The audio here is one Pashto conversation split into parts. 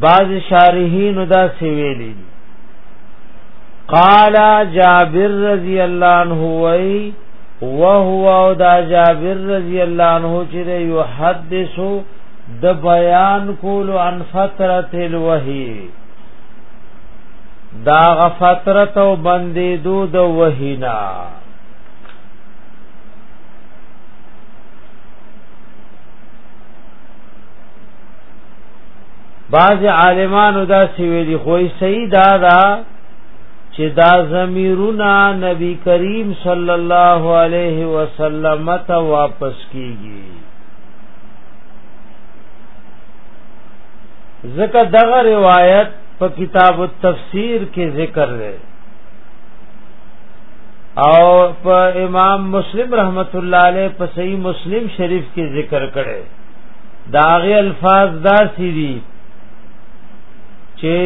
بعض شارحین دا سویلی دی قال جابر رضی الله عنه وی وهو او دا جابر رضی الله عنه چې یحدثو د بیان کول عن فترت الوحی دا غ فترت او بندې دو د وحینا بعض عالمانو دا سی ویلی خو صحیح دا دا چې دا زمیرونه نبی کریم صلی الله علیه وسلم ته واپس کیږي ځکه دغه روایت په کتاب التفسیر کې ذکر دی او په امام مسلم رحمت الله علیه په صحیح مسلم شریف کې ذکر کړي داغه الفاظ داسې دي چې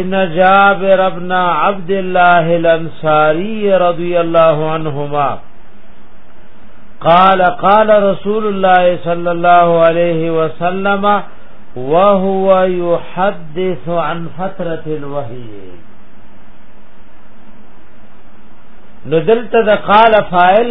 ان جابر ابن عبد الله الانصاري رضي الله عنهما قال قال رسول الله صلى الله عليه وسلم وهو يحدث عن فتره الوحي نو دلته د قال فاعل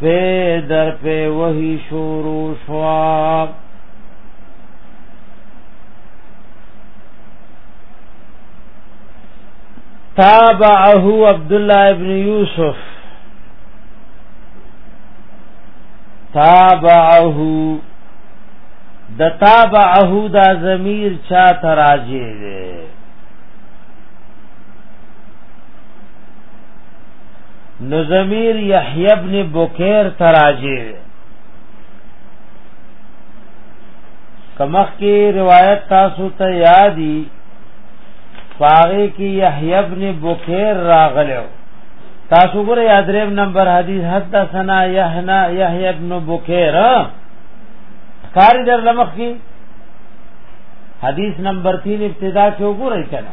پی در پی وحی شورو شواب تابعه عبد الله ابن يوسف تابعه د تابعه دا ضمیر چا تراجه ده نو ضمیر یحیی ابن بکیر تراجی کمخ کی روایت تاسو ته یادی فاغی کی یحیی ابن بکیر راغلو تاسو ګره یادریم نمبر حدیث حدثنا یحنا یحیی ابن بکیر کاری در لمخ کی حدیث نمبر 3 ابتدا کې وګورئ کنه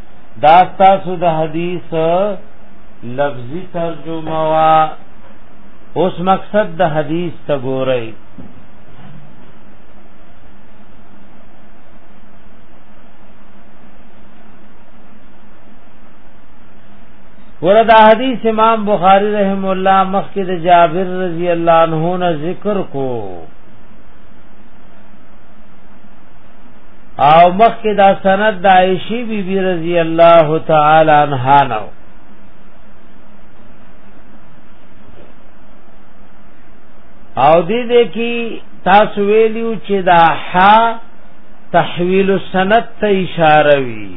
دا تاسو د حدیث لفظي ترجمه وا اوس مقصد د حدیث ته ګورئ وردا حدیث امام بخاری رحم الله مخکې د جابر رضی الله عنه نه ذکر کو او مخکې دا سند د عائشې بی بی رضی الله تعالی عنها نو او دې دې کې تاسو ویلو چې دا ح تحویل السند ته اشاره وی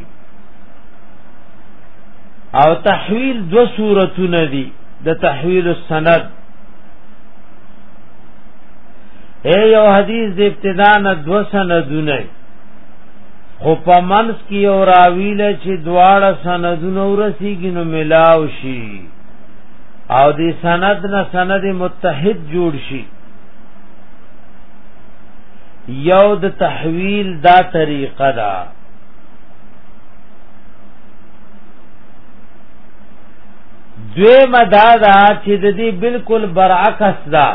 او تحویل دو صورتونه دي د تحویل السند اے یو حدیث د ابتدا نه دو سندونه خو په منس کې او راویل چې دواړه سندونه ورسیږي نو ملاو شي او د سند نه سند متحد جوړ شي یو د تحویل دا طریقه ده دوی مدادا چې د دې بالکل برعکس ده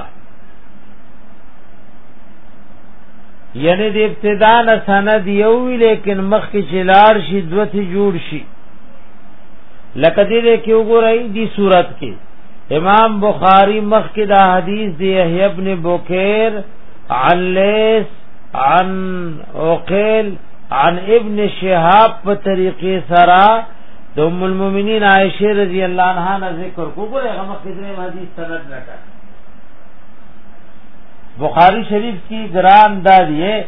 یعنی د ابتدا نه سند یو وی لیکن مخ کې چلار شي دوته جوړ شي لکه دې کې وګورئ دی صورت کې امام بخاری مخ کې دا حدیث دی یحیی ابن بوکیر عن لیس عن عقیل عن ابن شهاب په طریقې سره د ام المؤمنین عائشه رضی الله عنها ذکر کو ګره هغه مخ کې حدیث سند نه بخاری شریف کی گران داریه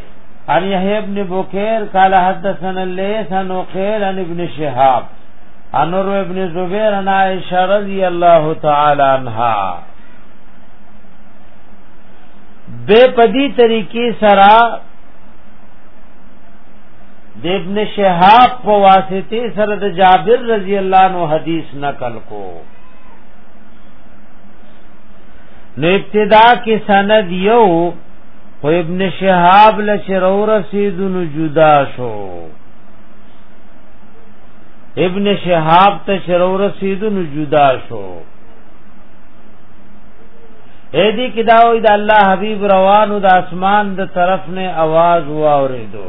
عن يحيى ابن بكير قال حدثنا الليث عن عقيل عن ابن شهاب عن عروه ابن زبير عن عائشه رضي الله تعالى عنها بے پدی طریقے سرا د ابن شهاب په واسطه سره د جابر رضی الله عنه حدیث نقل کو نو ابتدا کې سند یو خو ابن شهاب له چرو رسید نو جدا شو ابن شهاب ته چرو رسید نو جدا شو اې دې کې دا وې د الله حبيب روانو د اسمان د طرف نه आवाज و اوریدو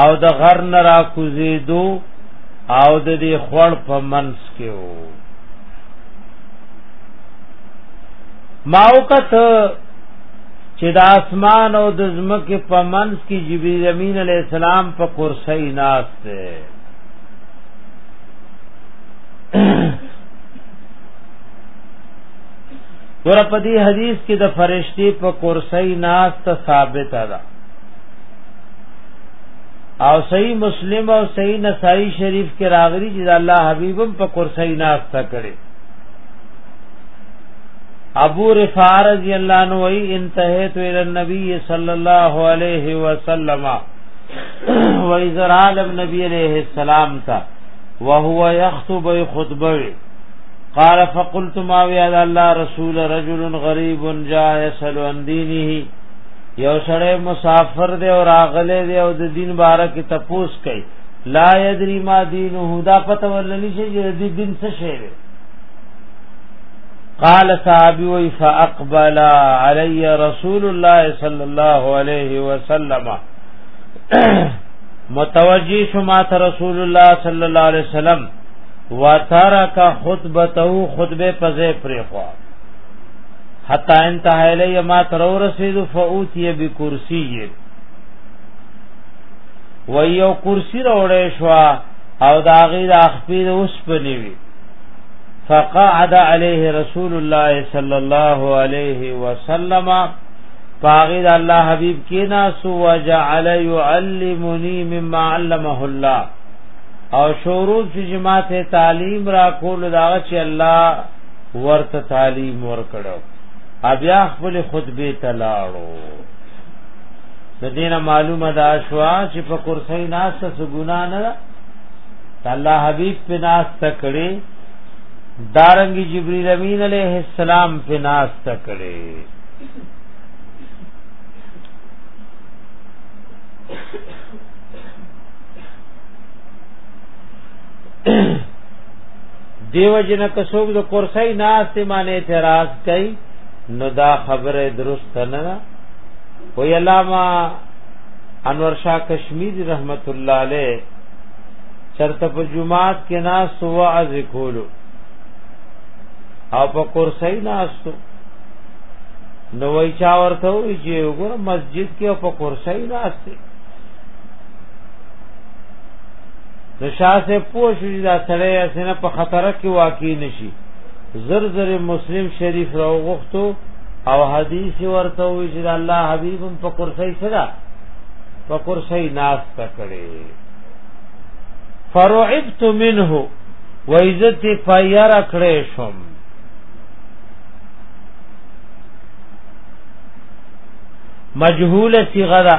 او د غر نه را کوزیدو او د دې خړ په منس کې وو ماوکت چې د اسمان او د زمکه په منس کې جبرئیل امین علی السلام په کرسی ناس دی ور په دې حدیث کې د فرشتي په کرسی ناس ته ثابت ده او صحیح مسلم او صحیح نسائی شریف کې راغلی چې الله حبیبم په کرسی ناس تا کړي ابو رفاع رضی الله عنه وی انتهیت الى النبي صلی الله علیه وسلم و ازرال النبي علیہ السلام تا وهو يخطب خطبه قال فقلت ما وی الله رسول رجل غریب جاء يسأل عن دینه یو سړی مسافر دی او راغلی دی او د دین باره کې تپوس کوي لا یدری ما دینه دا پته ولنی شي چې د دین څه شی دی قال صحابي وي فاقبل علي رسول الله صلى الله عليه وسلم متوجی شما ته رسول الله صلی الله علیه وسلم وترک خطبته خطبه پزې پرې خو حتا انتهى الی ما تر ورسید فوتی بکرسی و یو کرسی راوړې شو او دا غي د اخپیر اوس پنی وی فقعد علیه رسول الله صلی الله علیه وسلم فاغید الله حبیب کینا سو وجعل يعلمني مما علمه الله او شروع چې جماعت تعلیم را کول دا چې الله ورته تعلیم ورکړو بیا خپل خطبه تلاړو د دینه معلومه دا شوا چې په کرسۍ ناس څه ګنا نه ده الله حبیب په ناس تکړه دارنګي جبرئیل امین علیہ السلام په ناس تکړه دیو جن کسوګ د کورسۍ ناس ته مان اعتراض کوي نو دا خبره درست نه ده وی علامہ انور شاه کشمیری رحمت الله علیه چرته په جمعات کې ناس تو واعظ کولو او په کورسۍ ناس تو نو وی چا ورته وی چې وګور مسجد کې او په کورسۍ ناس ته نو شاه سے پوه شو چې دا سړی اسنه په خطر کې واقع نشي زر زر مسلم شریف راو غختو او حدیث ورته وی چې الله حبیب په کرسی سره په کرسی ناس تکړه فرعبت منه و عزت فیر کړې شم مجهوله صیغه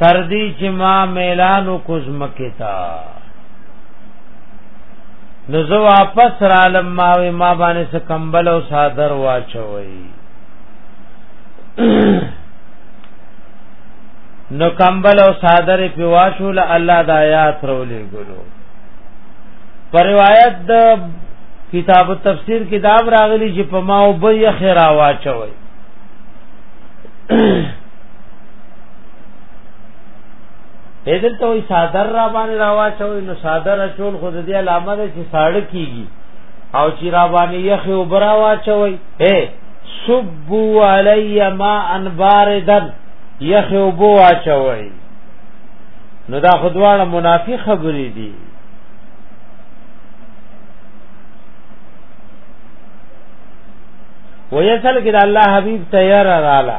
تر دې چې ما ميلان کو زمکه تا نو زه واپس را لما وې ما باندې څه کمبل او صادر واچوي نو کمبل او صادر په واشول الله د آیات رولې ګلو پر روایت د کتاب التفسیر کې دام راغلی چې په ما او به یې خیره واچوي اذن ته وي صادر را باندې راواچوي نو صادر چول خود دې علامه ده چې ساړه کیږي او چې را باندې یخ او برا واچوي اے سبو علی ما ان باردن یخ او بو واچوي نو دا خدواړه منافق خبرې دي ویسل کې د الله حبیب تیار رااله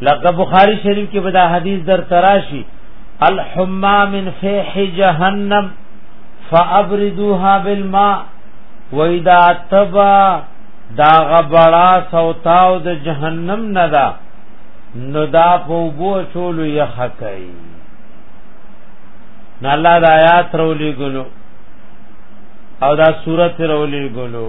لکه بخاری شریف کې بدا حدیث در تراشی الحما من فیح جهنم فابردوها بالماء واذا تبا دا غبڑا سوتاو د جهنم ندا نو دا په بو چولو یخ کوي نه الله د آیات رولې ګلو او دا صورت رولې ګلو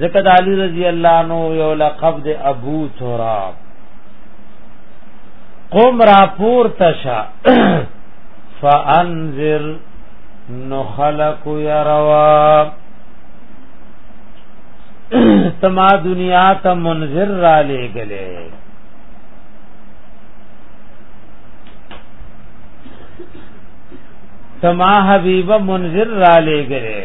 ذکر د علی رضی الله عنه یو لقب د ابو تراب قم را پور تشا فانذر نو خلق يروا تما دنیا ته منذر را لګلې تما حبیب منذر را لګلې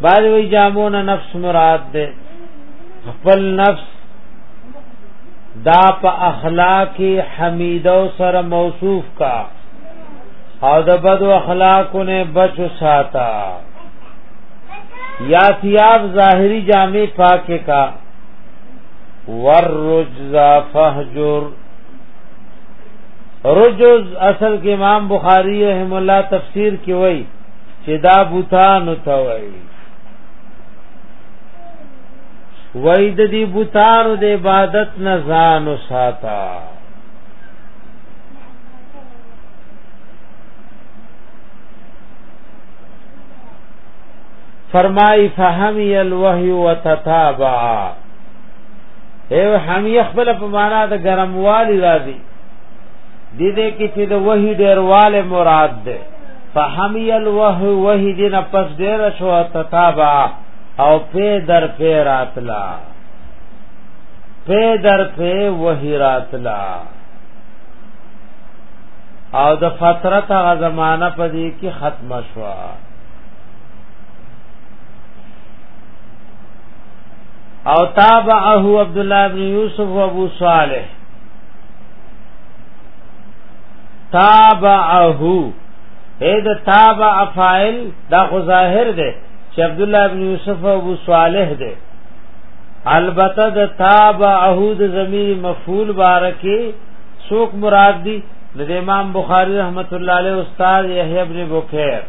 بعد وی جامو نه نفس مراد ده خپل نفس دا په اخلاق حمیدو سره موصوف کا او د بد اخلاقو نه بچ ساتا یا ثياب ظاهری جامع پاک کا ورجزا فهجر رجز اصل کې امام بخاری رحم الله تفسیر کې وایي چې دا بوتانو ته وای وای د دې بوتانو د عبادت نه ځان وساته فرمای فهمی الوحی وتتابع ایو حمی خپل په معنا د ګرموالی راځي دې دې کې چې د وحي ډیرواله مراد ده فهمی الوه وحي دې نه پس ډیر شو تتابا او په در په راتلا په در په وحي راتلا او د فترت غ زمانہ په دې کې ختم شوه او تابعه عبد الله بن یوسف و ابو صالح تابعه اې د تابع فاعل دا خو ظاهر دی چې عبد الله ابن یوسف او ابو صالح دی البته د تابعه د ضمیر مفعول بارکه څوک مراد دی د امام بخاری رحمت الله علیه استاد یحیی ابن بکیر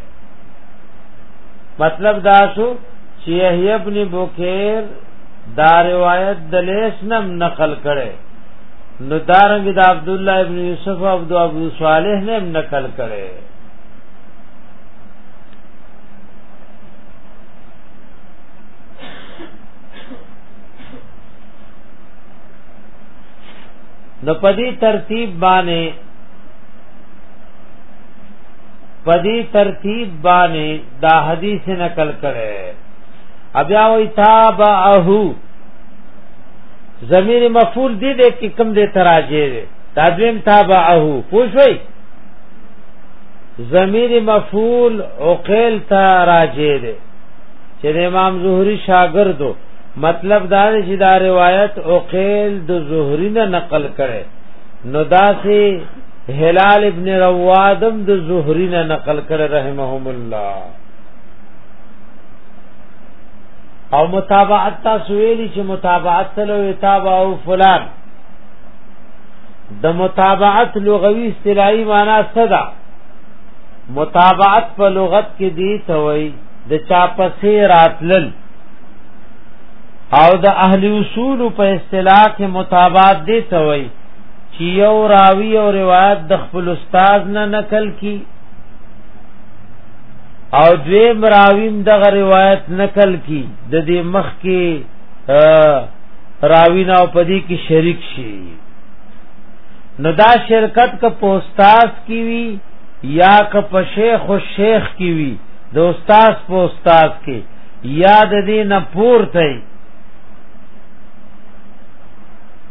مطلب دا شو چې یحیی ابن بکیر دا روایت د لیس نم نقل کړي نو دارنګ د عبد الله ابن یوسف او عبد ابو صالح نه نقل کړي نو پدی ترتیب باندې پدی ترتیب باندې دا حدیث نقل کړي بیا وی تابعه ضمیر مفعول دی دې کې کم دې تراجه دی تدویم تابعه پوښوي ضمیر مفعول عقیل تراجه دی چې امام زهری شاګردو مطلب دا دی چې دا روایت عقیل د زهری نه نقل کړي نو دا سي هلال ابن روادم د زهری نه نقل کړي رحمهم الله او متابعت تاسو ویلی چې متابعت سره اتابع او فلان د متابعت لغوي اصطلاحي معنا څه ده متابعت په لغت کې دی ته وای د چا پسې راتلل او د اهل اصول په اصطلاح کې متابعت دی ته وای چې یو راوی او روایت د خپل استاد نه نقل کی او دوی مراویم دغه روایت نقل کی د دې مخ کې راوینا او پدی کې شریک شي نو دا شرکت ک پوستاس کی وی یا ک په شیخ او شیخ کی وی د استاد پوستاس کې یاد دین پورته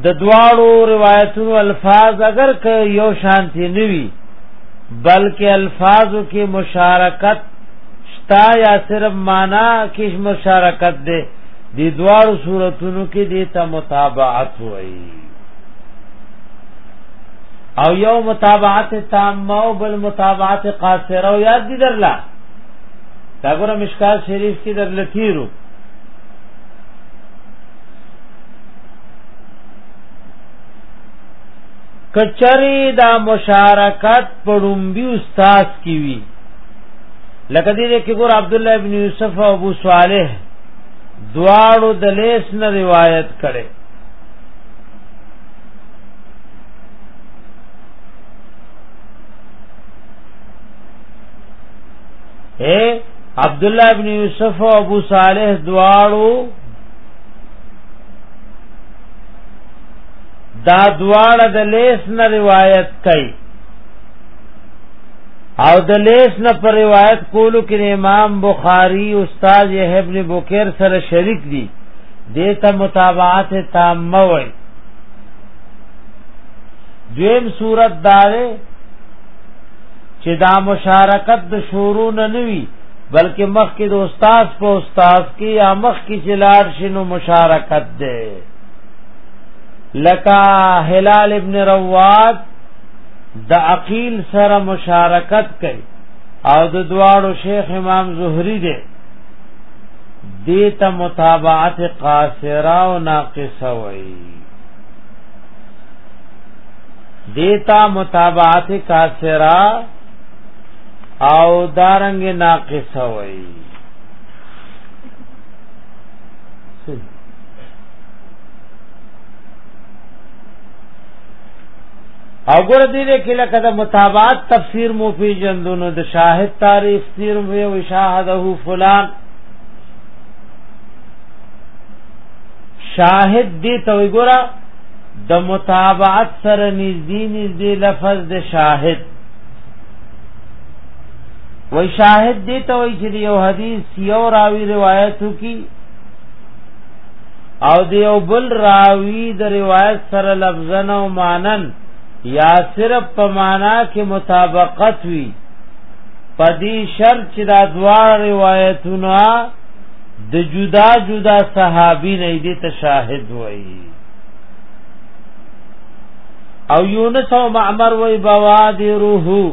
د دواړو روایتونو الفاظ اگر که یو شانتی نوي بلکې الفاظو کې مشارکت شتا یا صرف معنا کې مشارکت ده د دوار صورتونو کې د ته متابعت وایي او یو متابعت تامه او بل متابعت قاصره او یاد دي درلا دا ګوره مشکات شریف کې در لتیرو کچری دا مشارکت پړومبي استاد کی وی لکه دې کې ګور عبد الله ابن یوسف او ابو صالح دواړو د لیس نه روایت کړي اے عبد الله ابن یوسف او ابو صالح دواړو دا دواړه د لیس نه روایت کوي او د لیس نه پر روایت کولو کې امام بخاری استاد ابن بکر سره شریک دي دیتا متابعات تامه وای دویم صورت داره چې دا مشارکت د شورو نه نوي بلکې مخکې د استاد په استاد کې یا مخکې چې لار شنو مشارکت ده لکا هلال ابن رواد د عقیل سره مشارکت کوي او د دواړو شیخ امام زهری دی دیتا متابعت قاصره او ناقصه وای دیتا متابعت قاصره او دارنګ ناقصه وای او ګور دې دې کله کده متابعت تفسیر مو پی جندونو د شاهد تاریخ تیر وی او شاهده فلان شاهد دې تو ګورا د متابعت سره نږدې نږدې لفظ د شاهد وای شاهد دې ته وای چې یو حدیث یو راوی روایت کی او دیو بل راوی د روایت سره لفظن او مانن یا صرف په معنا کې مطابقت وی پدی شرط چې دا دوا روایتونه د جدا جدا صحابي نه دي ته شاهد وایي او یونس او معمر وی بوادره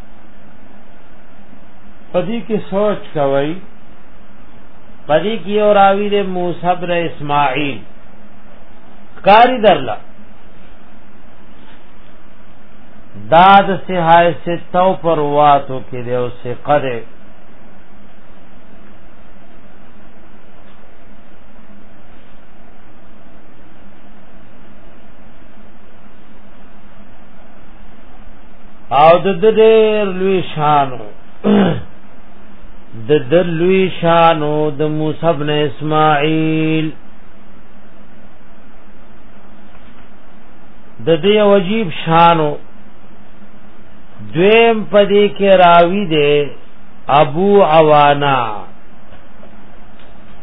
پدې کې سوچ کوي پدې کې اور راوی د موسی ابن اسماعیل کاری درلا داد سے ہائے سے تو پر واتو کې دی او سے قره او د ډېر لوی شانو د د لوی شانو د موسی ابن اسماعیل د دې عجیب شانو دویم پدې کې راوی دی ابو عوانا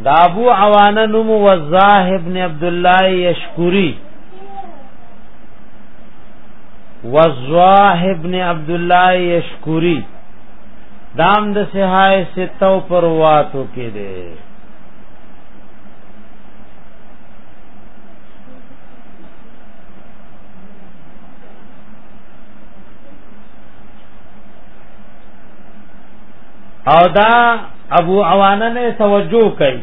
دا ابو عوانا نوم وزاه ابن عبد الله یشکری وزواح ابن عبد الله یشکری دام د سهای ستو پر واتو کې دی او دا ابو عوانه نه توجه کوي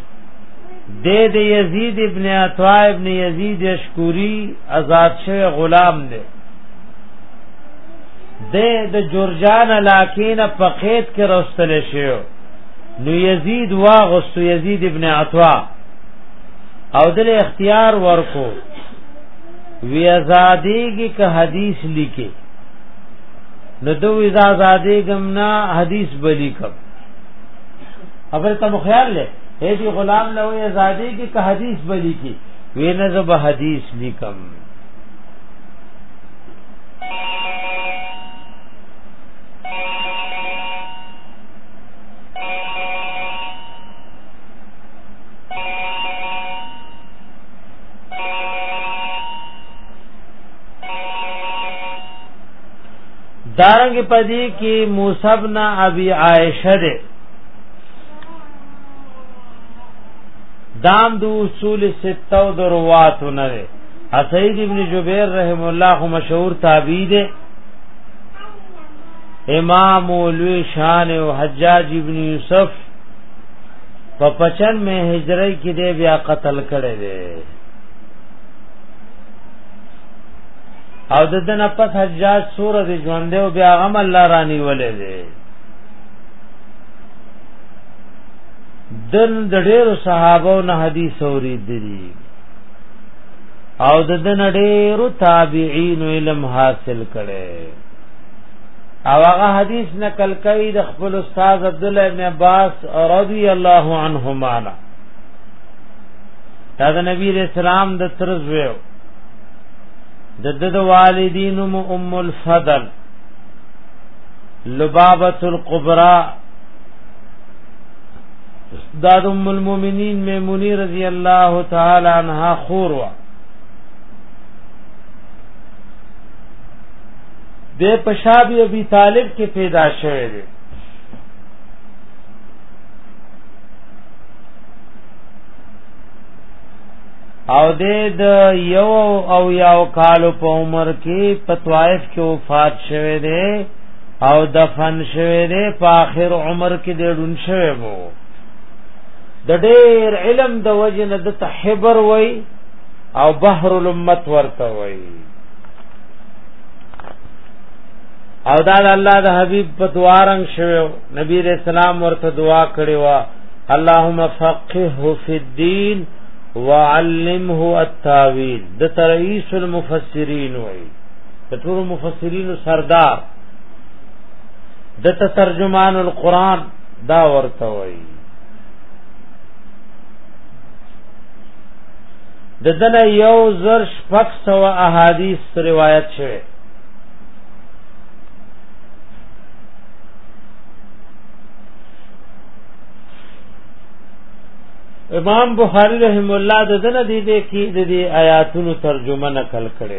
د یزید ابن عطا ابن یزید کوری آزاد شوی غلام دی د د جورجان علاقې نه فقید کې راستل شو نو یزید واغست یزید ابن عطوا او دل اختیار ورکو وی آزادېږي که حدیث لیکي نو دوی دا آزادېږم نه حدیث بلی کب خبر ته مخیال لې هې دی غلام له آزادېږي که حدیث بلی کی وی نه زب حدیث لیکم دارنګ پدی کې موسی بن ابي عائشه ده دام د اصول سته او دروات نه وي اسید ابن جبیر رحم الله خو مشهور تابعی دی امام اولوی شان او حجاج ابن یوسف په پچن مې هجری کې دی بیا قتل کړی دی او د دنه پس حجاج سور د ژوند او بیا غم الله رانی ولې دی دن د ډېر صحابو نه حدیث اوریدلی او د دن ډېر تابعین علم حاصل کړي او هغه حدیث نقل کوي د خپل استاد عبد الله بن عباس رضی الله عنهما دا د نبی رسول الله د ترز ویو د د والدین ام الفضل لبابه القبرى دا د ام المؤمنین میمونی رضی الله تعالی عنها خور وا د پشاب ابي طالب کې پیدا شوه دی او د یو او یو کال په عمر کې په طائف کې وفات شوه دی او دفن شوه دی په آخر عمر کې دی ډون شوه وو د ډېر علم د وجه نه د تحبر وای او بحر الامت ورته وای او دا الله د حبيب په دعا رنگ شوه نبی رسول الله ورته دعا کړې وا اللهم فقهه فی الدین وعلمه التاویل د ترئیس المفسرین وای د ټول مفسرین سردار د ترجمان القرآن دا ورته وایي د دنه یو زر شپږ سو احادیث روایت شوه امام بخاری رحم الله د دنه دی کې د آیاتونو ترجمه نقل کړي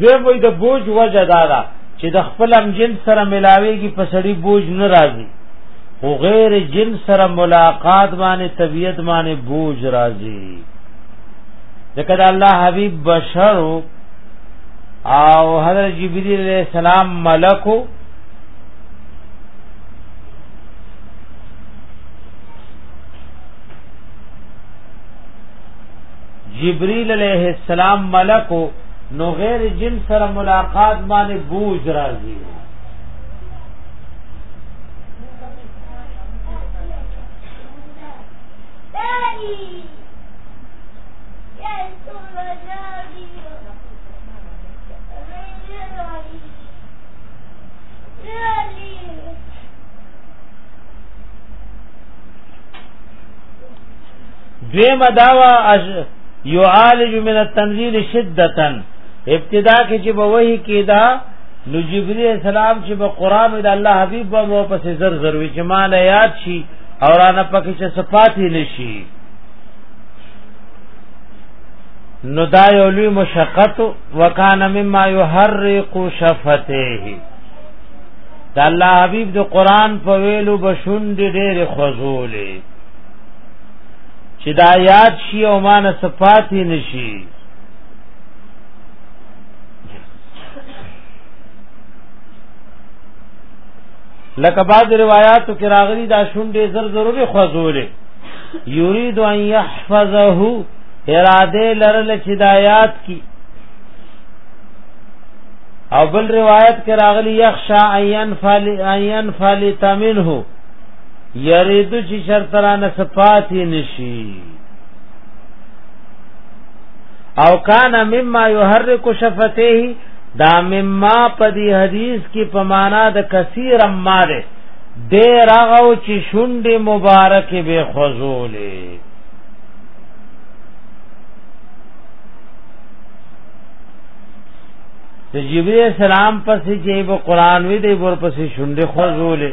دویم وای د بوج وجه دا ده چې د خپل هم جنس سره ملاويږي په سړی بوج نه راځي خو غیر جنس سره ملاقات باندې طبيعت باندې بوج راځي ځکه د الله حبيب بشر او حضرت جبريل عليه السلام ملکو جبريل عليه السلام ملکو نو غیر جن سره ملاقات باندې بوج راځي دویم داوا یعالج من التنزیل شدتا ابتدا کې چې به وਹੀ کېدا نو جبرئیل السلام چې په قران د الله حبیب په مو پسې زر زر وی چې مان یاد شي او رانه پکې چې صفات نشي نو دا یو لوی مشقت وکانه مما یحرق شفتیه دا الله حبیب د قران په ویلو بشوند ډېر خوذولې چې دا یاد شي او مان صفات نشي لکه بعض روایاتو کې راغلي دا شونډې زر ضروري خوځولې یرید ان یحفظه اراده لرل چې دا یاد کی او بل روایت کې راغلی یخشا عین فال عین فالتمنه یریدو چې شرط را نه صفاتی نشي او کان مما یحرک شفتیه دا مما په دې حدیث کې په معنا د کثیر ما ده ډېر هغه چې شونډې مبارک به خزولې د جبرئیل سلام پسې چې په قران وی دی ور پسې شونډې خزولې